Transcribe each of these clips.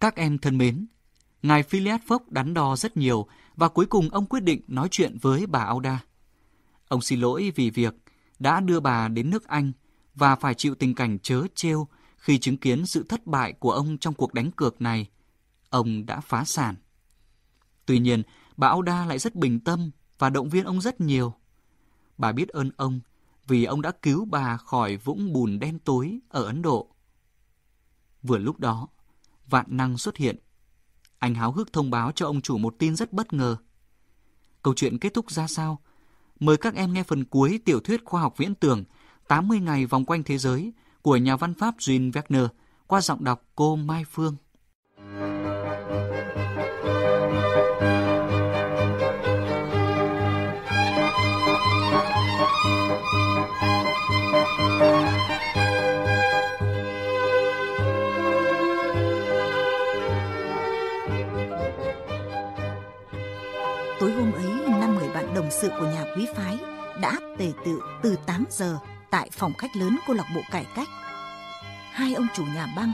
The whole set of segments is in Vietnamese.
Các em thân mến, ngài Phileas Fogg đắn đo rất nhiều và cuối cùng ông quyết định nói chuyện với bà Auda. Ông xin lỗi vì việc đã đưa bà đến nước Anh và phải chịu tình cảnh chớ trêu khi chứng kiến sự thất bại của ông trong cuộc đánh cược này. Ông đã phá sản. Tuy nhiên, bà Auda lại rất bình tâm và động viên ông rất nhiều. Bà biết ơn ông vì ông đã cứu bà khỏi vũng bùn đen tối ở Ấn Độ. Vừa lúc đó, Vạn Năng xuất hiện. Anh háo hức thông báo cho ông chủ một tin rất bất ngờ. Câu chuyện kết thúc ra sao? Mời các em nghe phần cuối tiểu thuyết khoa học viễn tưởng 80 ngày vòng quanh thế giới của nhà văn Pháp Jean Wagner qua giọng đọc cô Mai Phương. Tự từ 8 giờ tại phòng khách lớn câu lạc bộ cải cách. Hai ông chủ nhà băng,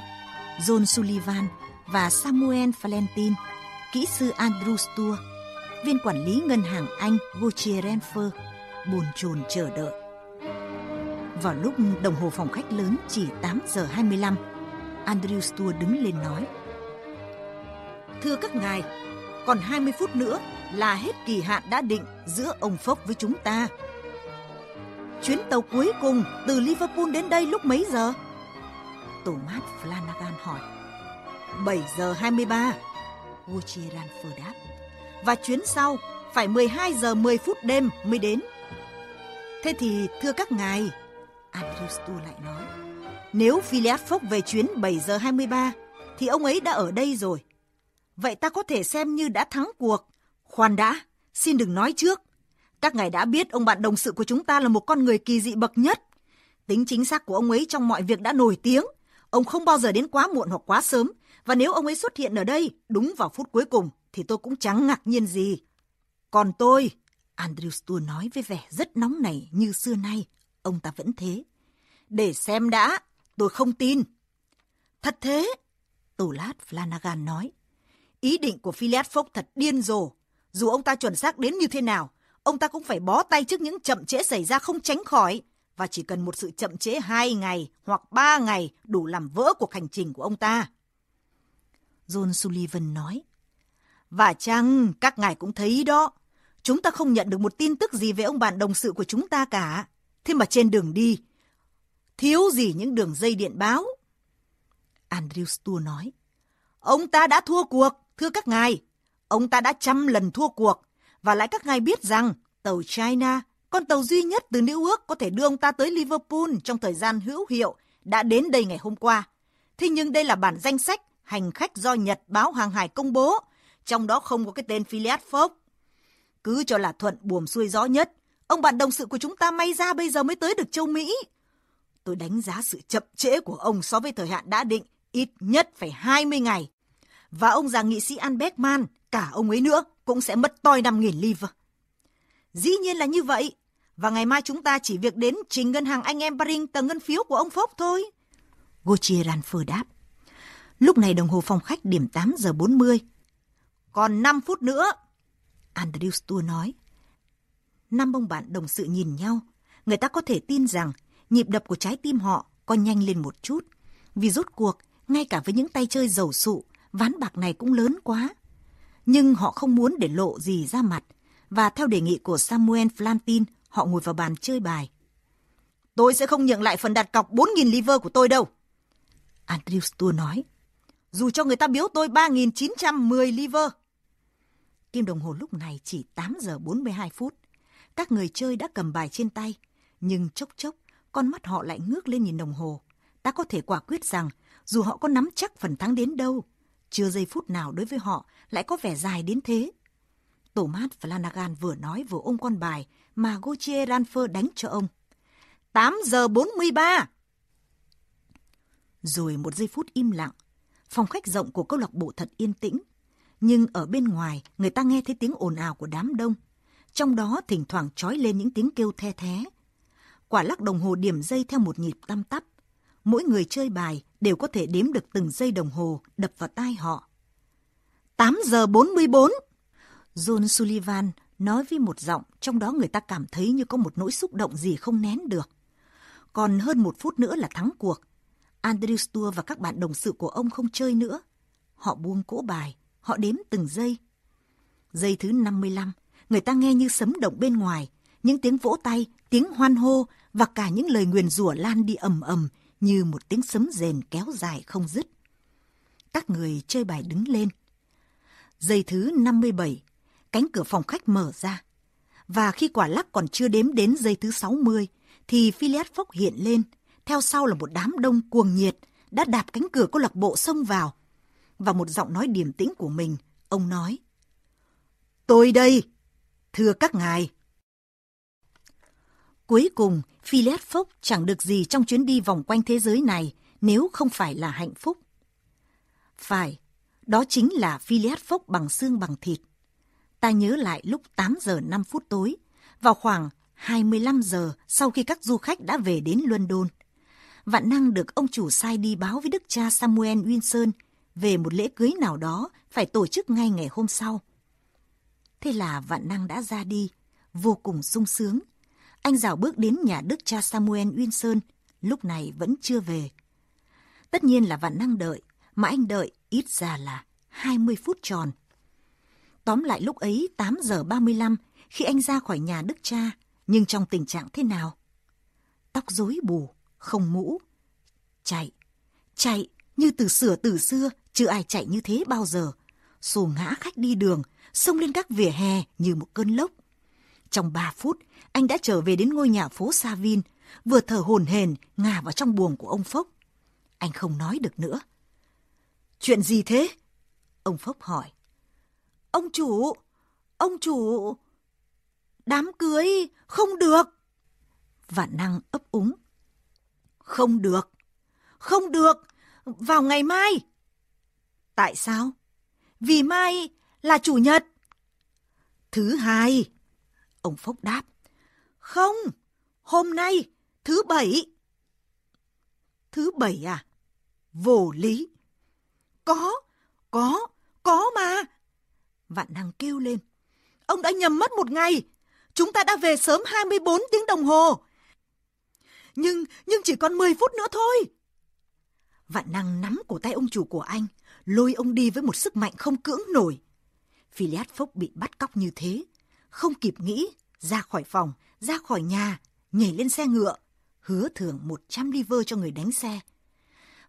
John Sullivan và Samuel Valentin, kỹ sư Andrew Stuart, viên quản lý ngân hàng Anh Gauthier Renfer, buồn chồn chờ đợi. Vào lúc đồng hồ phòng khách lớn chỉ 8 giờ 25, Andrew Stuart đứng lên nói. Thưa các ngài, còn 20 phút nữa là hết kỳ hạn đã định giữa ông Phốc với chúng ta. Chuyến tàu cuối cùng từ Liverpool đến đây lúc mấy giờ? Thomas Flanagan hỏi. 7 giờ 23. Gucci Ranford đáp. Và chuyến sau phải 12 giờ 10 phút đêm mới đến. Thế thì thưa các ngài, Andrew Stu lại nói, nếu Phileas Fogg về chuyến 7 giờ 23 thì ông ấy đã ở đây rồi. Vậy ta có thể xem như đã thắng cuộc. Khoan đã, xin đừng nói trước. Các ngài đã biết ông bạn đồng sự của chúng ta là một con người kỳ dị bậc nhất. Tính chính xác của ông ấy trong mọi việc đã nổi tiếng. Ông không bao giờ đến quá muộn hoặc quá sớm. Và nếu ông ấy xuất hiện ở đây đúng vào phút cuối cùng thì tôi cũng chẳng ngạc nhiên gì. Còn tôi, Andrew Stuart nói với vẻ rất nóng nảy như xưa nay, ông ta vẫn thế. Để xem đã, tôi không tin. Thật thế, Tổ lát Flanagan nói. Ý định của Phileas Fogg thật điên rồ. Dù ông ta chuẩn xác đến như thế nào, ông ta cũng phải bó tay trước những chậm trễ xảy ra không tránh khỏi. Và chỉ cần một sự chậm trễ hai ngày hoặc ba ngày đủ làm vỡ cuộc hành trình của ông ta. John Sullivan nói. Và chăng các ngài cũng thấy đó, chúng ta không nhận được một tin tức gì về ông bạn đồng sự của chúng ta cả. Thế mà trên đường đi, thiếu gì những đường dây điện báo. Andrew Stuart nói. Ông ta đã thua cuộc, thưa các ngài. Ông ta đã trăm lần thua cuộc. Và lại các ngài biết rằng tàu China, con tàu duy nhất từ New York có thể đưa ông ta tới Liverpool trong thời gian hữu hiệu, đã đến đây ngày hôm qua. Thế nhưng đây là bản danh sách hành khách do Nhật báo hàng hải công bố, trong đó không có cái tên Phileas Fogg. Cứ cho là thuận buồm xuôi gió nhất, ông bạn đồng sự của chúng ta may ra bây giờ mới tới được châu Mỹ. Tôi đánh giá sự chậm trễ của ông so với thời hạn đã định ít nhất phải 20 ngày. Và ông già nghị sĩ An Beckman, cả ông ấy nữa, cũng sẽ mất toi 5.000 liver. Dĩ nhiên là như vậy. Và ngày mai chúng ta chỉ việc đến trình ngân hàng anh em Baring tờ ngân phiếu của ông Phúc thôi. Gauthier Ranfer đáp. Lúc này đồng hồ phòng khách điểm 8 giờ 40. Còn 5 phút nữa. Andrew Stuart nói. Năm ông bạn đồng sự nhìn nhau. Người ta có thể tin rằng nhịp đập của trái tim họ có nhanh lên một chút. Vì rốt cuộc, ngay cả với những tay chơi giàu sụ, ván bạc này cũng lớn quá. Nhưng họ không muốn để lộ gì ra mặt, và theo đề nghị của Samuel Flantin, họ ngồi vào bàn chơi bài. Tôi sẽ không nhận lại phần đặt cọc 4.000 liver của tôi đâu. Andrew Stuart nói. Dù cho người ta biếu tôi 3.910 liver. Kim đồng hồ lúc này chỉ 8 giờ 42 phút. Các người chơi đã cầm bài trên tay, nhưng chốc chốc, con mắt họ lại ngước lên nhìn đồng hồ. Ta có thể quả quyết rằng, dù họ có nắm chắc phần thắng đến đâu, chưa giây phút nào đối với họ lại có vẻ dài đến thế. Thomas Flanagan vừa nói vừa ôm con bài mà Gauthier Ranfer đánh cho ông. 8 giờ 43! Rồi một giây phút im lặng. Phòng khách rộng của câu lạc bộ thật yên tĩnh. Nhưng ở bên ngoài, người ta nghe thấy tiếng ồn ào của đám đông. Trong đó thỉnh thoảng trói lên những tiếng kêu the thé. Quả lắc đồng hồ điểm dây theo một nhịp tăm tắp. Mỗi người chơi bài đều có thể đếm được từng giây đồng hồ đập vào tai họ. 8 giờ 44. John Sullivan nói với một giọng trong đó người ta cảm thấy như có một nỗi xúc động gì không nén được. Còn hơn một phút nữa là thắng cuộc. Andrew Stuart và các bạn đồng sự của ông không chơi nữa. Họ buông cỗ bài, họ đếm từng giây. Giây thứ 55, người ta nghe như sấm động bên ngoài, những tiếng vỗ tay, tiếng hoan hô và cả những lời nguyền rủa lan đi ầm ầm như một tiếng sấm rền kéo dài không dứt. Các người chơi bài đứng lên. Giây thứ 57, cánh cửa phòng khách mở ra. Và khi quả lắc còn chưa đếm đến giây thứ 60, thì Phileas Fogg hiện lên, theo sau là một đám đông cuồng nhiệt đã đạp cánh cửa câu lạc bộ xông vào. Và một giọng nói điềm tĩnh của mình, ông nói. Tôi đây, thưa các ngài. Cuối cùng, Philip Fogg chẳng được gì trong chuyến đi vòng quanh thế giới này nếu không phải là hạnh phúc. Phải, đó chính là Philip Fogg bằng xương bằng thịt. Ta nhớ lại lúc 8 giờ 5 phút tối, vào khoảng 25 giờ sau khi các du khách đã về đến London. Vạn năng được ông chủ sai đi báo với đức cha Samuel Winson về một lễ cưới nào đó phải tổ chức ngay ngày hôm sau. Thế là vạn năng đã ra đi, vô cùng sung sướng. Anh rào bước đến nhà đức cha Samuel Winson, lúc này vẫn chưa về. Tất nhiên là vạn năng đợi, mà anh đợi ít ra là 20 phút tròn. Tóm lại lúc ấy 8 giờ 35 khi anh ra khỏi nhà đức cha, nhưng trong tình trạng thế nào? Tóc rối bù, không mũ. Chạy, chạy như từ xưa từ xưa, chưa ai chạy như thế bao giờ. Xô ngã khách đi đường, xông lên các vỉa hè như một cơn lốc. Trong 3 phút, anh đã trở về đến ngôi nhà phố Savin, vừa thở hồn hền ngả vào trong buồng của ông Phốc. Anh không nói được nữa. Chuyện gì thế? Ông Phốc hỏi. Ông chủ, ông chủ, đám cưới không được. Vạn năng ấp úng. Không được, không được, vào ngày mai. Tại sao? Vì mai là chủ nhật. Thứ hai, ông phúc đáp. Không, hôm nay, thứ bảy. Thứ bảy à? Vô lý. Có, có, có mà. Vạn năng kêu lên. Ông đã nhầm mất một ngày. Chúng ta đã về sớm 24 tiếng đồng hồ. Nhưng, nhưng chỉ còn 10 phút nữa thôi. Vạn năng nắm cổ tay ông chủ của anh, lôi ông đi với một sức mạnh không cưỡng nổi. Philiad Phúc bị bắt cóc như thế, không kịp nghĩ, ra khỏi phòng, ra khỏi nhà, nhảy lên xe ngựa, hứa thưởng 100 liver cho người đánh xe.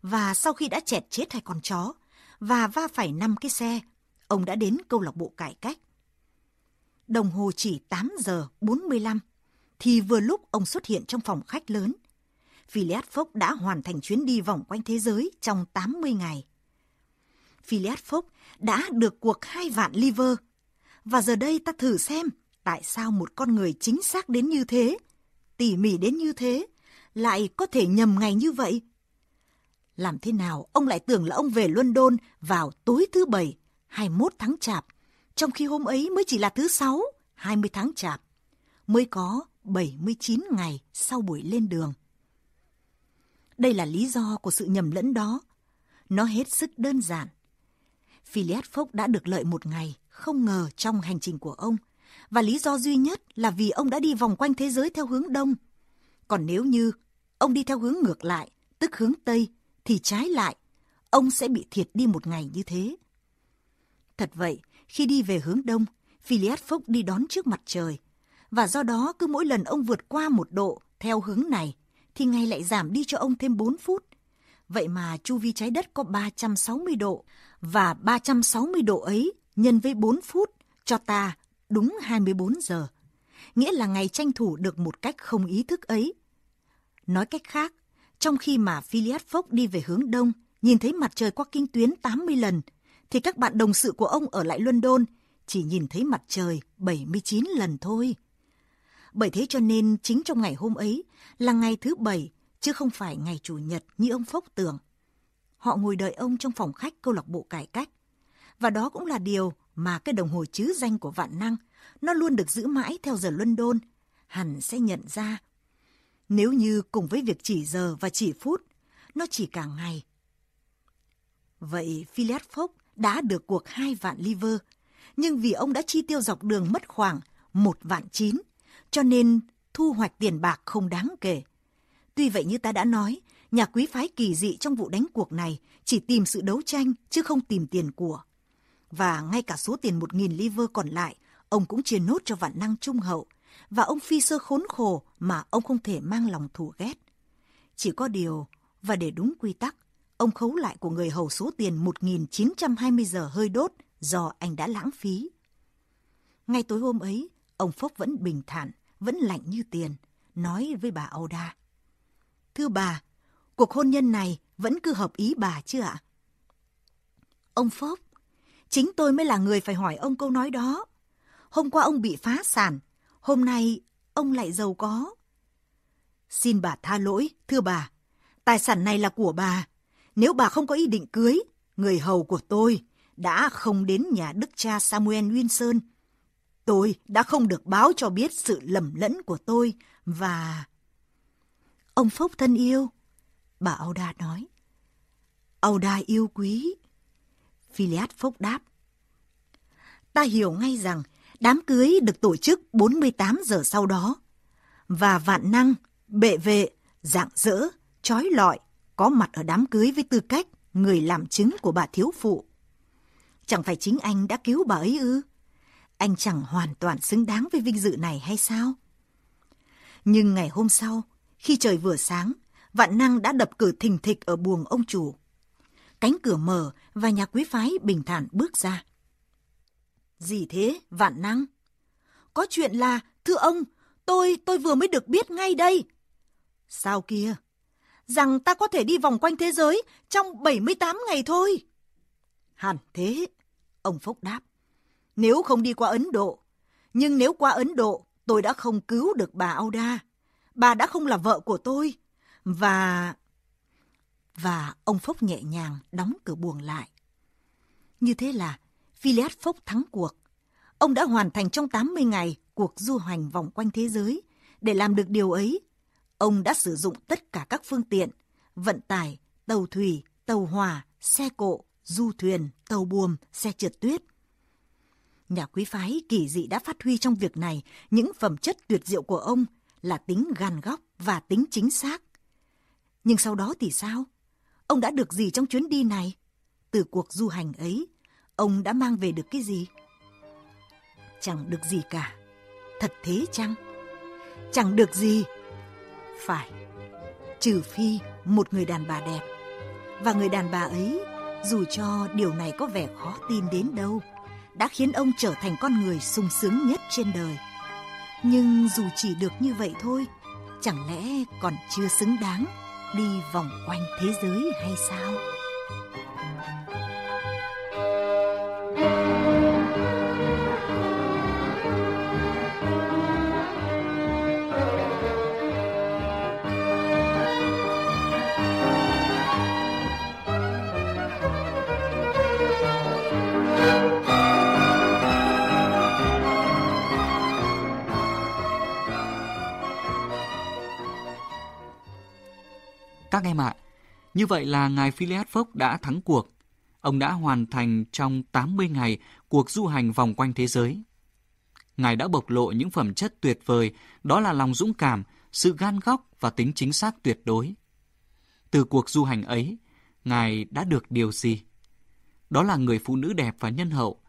Và sau khi đã chẹt chết hai con chó và va phải năm cái xe, ông đã đến câu lạc bộ cải cách. Đồng hồ chỉ 8 giờ 45, thì vừa lúc ông xuất hiện trong phòng khách lớn. Phileas Fogg đã hoàn thành chuyến đi vòng quanh thế giới trong 80 ngày. Phileas Fogg đã được cuộc hai vạn liver. Và giờ đây ta thử xem tại sao một con người chính xác đến như thế, tỉ mỉ đến như thế, lại có thể nhầm ngày như vậy. Làm thế nào ông lại tưởng là ông về London vào tối thứ Bảy, 21 tháng Chạp, trong khi hôm ấy mới chỉ là thứ Sáu, 20 tháng Chạp, mới có 79 ngày sau buổi lên đường. Đây là lý do của sự nhầm lẫn đó. Nó hết sức đơn giản. Phileas Fogg đã được lợi một ngày, không ngờ trong hành trình của ông. Và lý do duy nhất là vì ông đã đi vòng quanh thế giới theo hướng đông. Còn nếu như ông đi theo hướng ngược lại, tức hướng Tây, thì trái lại, ông sẽ bị thiệt đi một ngày như thế. Thật vậy, khi đi về hướng đông, Phileas Fogg đi đón trước mặt trời. Và do đó cứ mỗi lần ông vượt qua một độ theo hướng này, thì ngày lại giảm đi cho ông thêm 4 phút. Vậy mà chu vi trái đất có 360 độ, và 360 độ ấy nhân với 4 phút cho ta đúng 24 giờ. Nghĩa là ngày tranh thủ được một cách không ý thức ấy. Nói cách khác, trong khi mà Phileas Fogg đi về hướng đông, nhìn thấy mặt trời qua kinh tuyến 80 lần, thì các bạn đồng sự của ông ở lại London chỉ nhìn thấy mặt trời 79 lần thôi. Bởi thế cho nên chính trong ngày hôm ấy là ngày thứ bảy, chứ không phải ngày chủ nhật như ông Phốc tưởng. Họ ngồi đợi ông trong phòng khách câu lạc bộ cải cách. Và đó cũng là điều mà cái đồng hồ chứ danh của vạn năng, nó luôn được giữ mãi theo giờ London, hẳn sẽ nhận ra. Nếu như cùng với việc chỉ giờ và chỉ phút, nó chỉ cả ngày, Vậy Phileas Fogg đã được cuộc hai vạn liver, nhưng vì ông đã chi tiêu dọc đường mất khoảng một vạn chín, cho nên thu hoạch tiền bạc không đáng kể. Tuy vậy như ta đã nói, nhà quý phái kỳ dị trong vụ đánh cuộc này chỉ tìm sự đấu tranh chứ không tìm tiền của. Và ngay cả số tiền một nghìn liver còn lại, ông cũng chia nốt cho vạn năng trung hậu, và ông phi sơ khốn khổ mà ông không thể mang lòng thù ghét. Chỉ có điều, và để đúng quy tắc, ông khấu lại của người hầu số tiền 1.920 giờ hơi đốt do anh đã lãng phí. Ngay tối hôm ấy, ông Phúc vẫn bình thản, vẫn lạnh như tiền, nói với bà Auda. Thưa bà, cuộc hôn nhân này vẫn cứ hợp ý bà chứ ạ? Ông Phúc, chính tôi mới là người phải hỏi ông câu nói đó. Hôm qua ông bị phá sản, hôm nay ông lại giàu có. Xin bà tha lỗi, thưa bà. Tài sản này là của bà. Nếu bà không có ý định cưới, người hầu của tôi đã không đến nhà đức cha Samuel Winson. Tôi đã không được báo cho biết sự lầm lẫn của tôi và... Ông Phúc thân yêu, bà Auda nói. Auda yêu quý. Philiad Phúc đáp. Ta hiểu ngay rằng đám cưới được tổ chức 48 giờ sau đó. Và vạn năng, bệ vệ, dạng dỡ, trói lọi, có mặt ở đám cưới với tư cách người làm chứng của bà thiếu phụ. Chẳng phải chính anh đã cứu bà ấy ư? Anh chẳng hoàn toàn xứng đáng với vinh dự này hay sao? Nhưng ngày hôm sau, khi trời vừa sáng, vạn năng đã đập cửa thình thịch ở buồng ông chủ. Cánh cửa mở và nhà quý phái bình thản bước ra. Gì thế, vạn năng? Có chuyện là, thưa ông, tôi, tôi vừa mới được biết ngay đây. Sao kia? Rằng ta có thể đi vòng quanh thế giới trong 78 ngày thôi. Hẳn thế, ông Phúc đáp. Nếu không đi qua Ấn Độ, nhưng nếu qua Ấn Độ, tôi đã không cứu được bà Auda. Bà đã không là vợ của tôi. Và... Và ông Phúc nhẹ nhàng đóng cửa buồng lại. Như thế là Phileas Phốc thắng cuộc. Ông đã hoàn thành trong 80 ngày cuộc du hành vòng quanh thế giới. Để làm được điều ấy, ông đã sử dụng tất cả các phương tiện, vận tải, tàu thủy, tàu hỏa, xe cộ, du thuyền, tàu buồm, xe trượt tuyết. Nhà quý phái kỳ dị đã phát huy trong việc này những phẩm chất tuyệt diệu của ông là tính gan góc và tính chính xác. Nhưng sau đó thì sao? Ông đã được gì trong chuyến đi này? Từ cuộc du hành ấy, ông đã mang về được cái gì? Chẳng được gì cả. Thật thế chăng? Chẳng được gì. Phải, trừ phi một người đàn bà đẹp. Và người đàn bà ấy, dù cho điều này có vẻ khó tin đến đâu, đã khiến ông trở thành con người sung sướng nhất trên đời. Nhưng dù chỉ được như vậy thôi, chẳng lẽ còn chưa xứng đáng đi vòng quanh thế giới hay sao? Như vậy là ngài Phileas Fogg đã thắng cuộc. Ông đã hoàn thành trong 80 ngày cuộc du hành vòng quanh thế giới. Ngài đã bộc lộ những phẩm chất tuyệt vời, đó là lòng dũng cảm, sự gan góc và tính chính xác tuyệt đối. Từ cuộc du hành ấy, Ngài đã được điều gì? Đó là người phụ nữ đẹp và nhân hậu,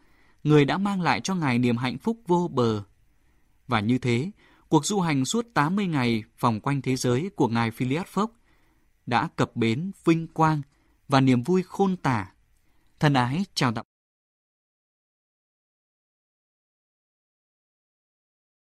người đã mang lại cho Ngài niềm hạnh phúc vô bờ. Và như thế, cuộc du hành suốt 80 ngày vòng quanh thế giới của Ngài Phileas Fogg đã cập bến vinh quang và niềm vui khôn tả. Thân ái chào tạm